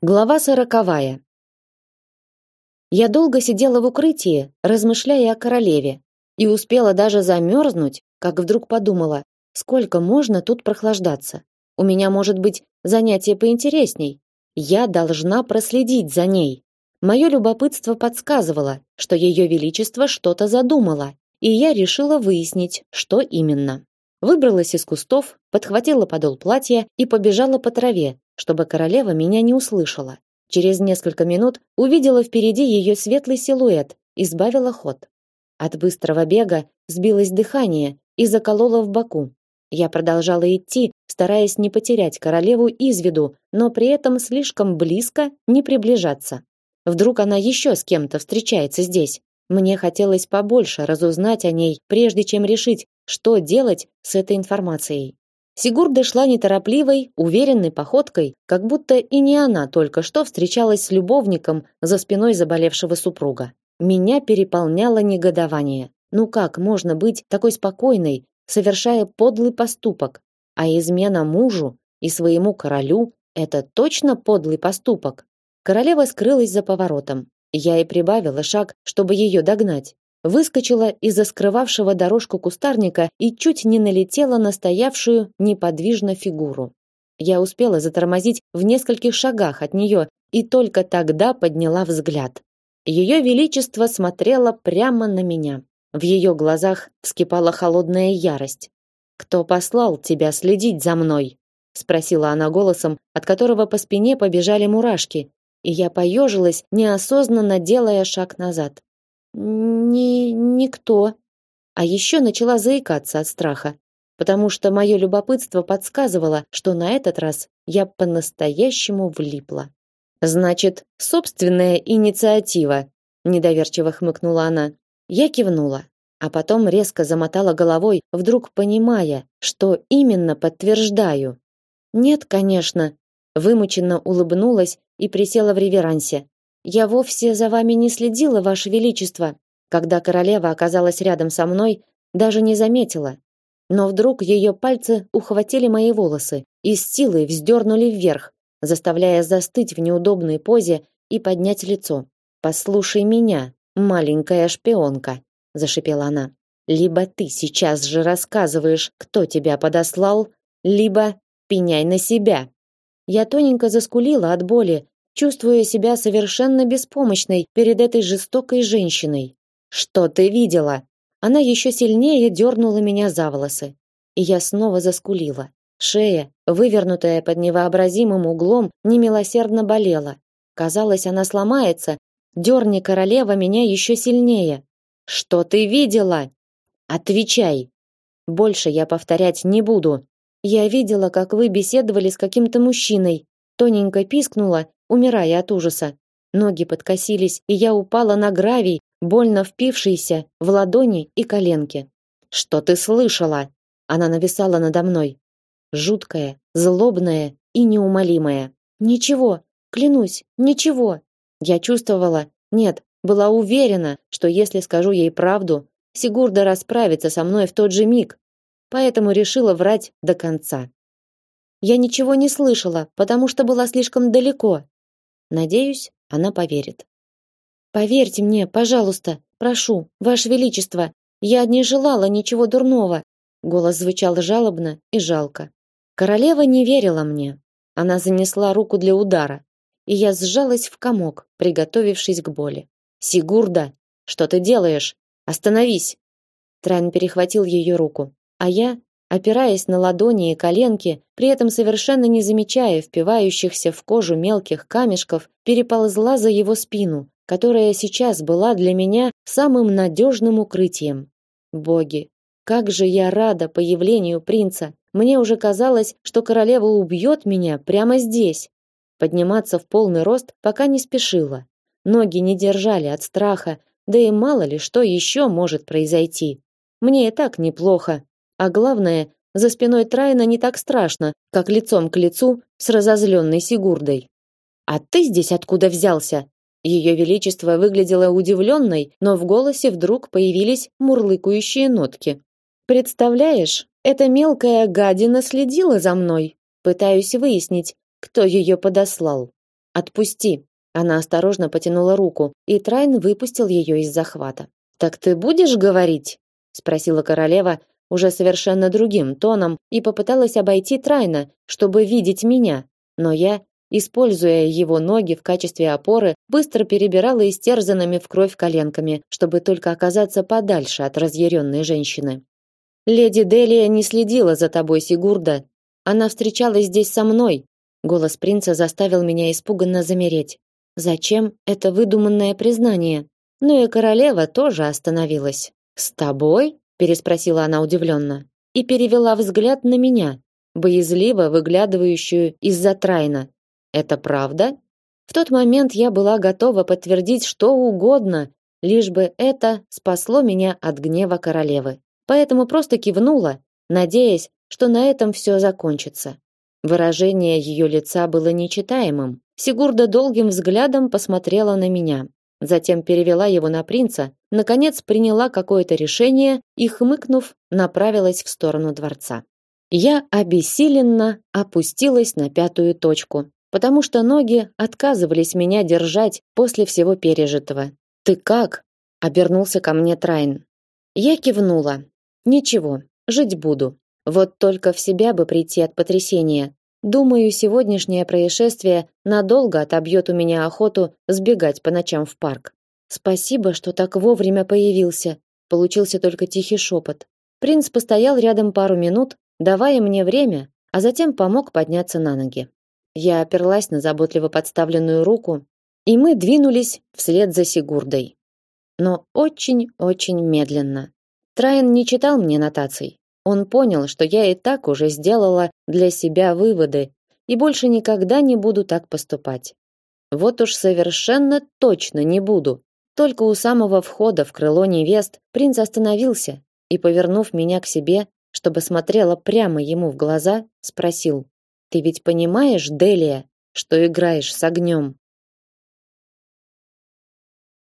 Глава сороковая. Я долго сидела в укрытии, размышляя о королеве, и успела даже замерзнуть, как вдруг подумала, сколько можно тут прохлаждаться. У меня может быть занятие поинтересней. Я должна проследить за ней. Мое любопытство подсказывало, что ее величество что-то задумало, и я решила выяснить, что именно. Выбралась из кустов, подхватила подол платья и побежала по траве, чтобы королева меня не услышала. Через несколько минут увидела впереди ее светлый силуэт и сбавила ход. От быстрого бега сбилось дыхание и закололо в боку. Я продолжала идти, стараясь не потерять королеву из виду, но при этом слишком близко не приближаться. Вдруг она еще с кем-то встречается здесь. Мне хотелось побольше разузнать о ней, прежде чем решить, что делать с этой информацией. Сигурда шла неторопливой, уверенной походкой, как будто и не она только что встречалась с любовником за спиной заболевшего супруга. Меня переполняло негодование. Ну как можно быть такой спокойной, совершая подлый поступок? А измена мужу и своему королю это точно подлый поступок. Королева скрылась за поворотом. Я и прибавила шаг, чтобы ее догнать выскочила из-за скрывавшего дорожку кустарника и чуть не налетела на стоявшую неподвижно фигуру. Я успела затормозить в нескольких шагах от нее и только тогда подняла взгляд. Ее величество смотрело прямо на меня. В ее глазах вскипала холодная ярость. Кто послал тебя следить за мной? спросила она голосом, от которого по спине побежали мурашки, и я поежилась, неосознанно делая шаг назад. Не никто. А еще начала заикаться от страха, потому что мое любопытство подсказывало, что на этот раз я по-настоящему влипла. Значит, собственная инициатива, недоверчиво хмыкнула она. Я кивнула, а потом резко замотала головой, вдруг понимая, что именно подтверждаю. Нет, конечно, вымученно улыбнулась и присела в реверансе. Я вовсе за вами не следила, ваше величество. Когда королева оказалась рядом со мной, даже не заметила. Но вдруг ее пальцы ухватили мои волосы и с силой вздернули вверх, заставляя застыть в неудобной позе и поднять лицо. Послушай меня, маленькая шпионка, зашипела она. Либо ты сейчас же рассказываешь, кто тебя подослал, либо пеняй на себя. Я тоненько заскулила от боли, чувствуя себя совершенно беспомощной перед этой жестокой женщиной. Что ты видела? Она еще сильнее дернула меня за волосы, и я снова заскулила. Шея, вывернутая под невообразимым углом, немилосердно болела. Казалось, она сломается. Дерни королева меня еще сильнее. Что ты видела? Отвечай. Больше я повторять не буду. Я видела, как вы беседовали с каким-то мужчиной. Тоненько пискнула умирая от ужаса. Ноги подкосились, и я упала на гравий, больно впившийся в ладони и коленки. Что ты слышала? Она нависала надо мной, жуткая, злобная и неумолимая. Ничего, клянусь, ничего. Я чувствовала, нет, была уверена, что если скажу ей правду, Сигурда расправится со мной в тот же миг. Поэтому решила врать до конца. Я ничего не слышала, потому что была слишком далеко. Надеюсь, она поверит. Поверьте мне, пожалуйста, прошу, ваше величество, я не желала ничего дурного. Голос звучал жалобно и жалко. Королева не верила мне. Она занесла руку для удара, и я сжалась в комок, приготовившись к боли. Сигурда, что ты делаешь? Остановись. Тран перехватил ее руку, а я опираясь на ладони и коленки, при этом совершенно не замечая впивающихся в кожу мелких камешков, переползла за его спину, которая сейчас была для меня самым надежным укрытием. Боги, как же я рада появлению принца. Мне уже казалось, что королева убьет меня прямо здесь. Подниматься в полный рост пока не спешила. Ноги не держали от страха, да и мало ли что еще может произойти. Мне и так неплохо, а главное, за спиной Трайна не так страшно, как лицом к лицу с разозленной Сигурдой. А ты здесь откуда взялся? Ее величество выглядело удивленной, но в голосе вдруг появились мурлыкающие нотки. Представляешь, эта мелкая гадина следила за мной. Пытаюсь выяснить, кто ее подослал. Отпусти. Она осторожно потянула руку, и Трайн выпустил ее из захвата. Так ты будешь говорить? спросила королева уже совершенно другим тоном и попыталась обойти Трайна, чтобы видеть меня. Но я, используя его ноги в качестве опоры, быстро перебирала истерзанными в кровь коленками, чтобы только оказаться подальше от разъяренной женщины. Леди Делия не следила за тобой, Сигурда. Она встречалась здесь со мной. Голос принца заставил меня испуганно замереть. Зачем это выдуманное признание? Но и королева тоже остановилась. С тобой? Переспросила она удивленно и перевела взгляд на меня, боязливо выглядывающую из-за Трайна. Это правда? В тот момент я была готова подтвердить что угодно, лишь бы это спасло меня от гнева королевы поэтому просто кивнула, надеясь, что на этом все закончится. Выражение ее лица было нечитаемым. Сигурда долгим взглядом посмотрела на меня, затем перевела его на принца, наконец приняла какое-то решение и, хмыкнув, направилась в сторону дворца. Я обессиленно опустилась на пятую точку, потому что ноги отказывались меня держать после всего пережитого. «Ты как?» — обернулся ко мне Трайн. Я кивнула, Ничего, жить буду. Вот только в себя бы прийти от потрясения. Думаю, сегодняшнее происшествие надолго отобьет у меня охоту сбегать по ночам в парк. Спасибо, что так вовремя появился. Получился только тихий шепот. Принц постоял рядом пару минут, давая мне время, а затем помог подняться на ноги. Я оперлась на заботливо подставленную руку, и мы двинулись вслед за Сигурдой. Но очень-очень медленно. Трайн не читал мне нотаций. Он понял, что я и так уже сделала для себя выводы и больше никогда не буду так поступать. Вот уж совершенно точно не буду. Только у самого входа в крыло невест принц остановился и, повернув меня к себе, чтобы смотрела прямо ему в глаза, спросил: "Ты ведь понимаешь, Делия, что играешь с огнем?»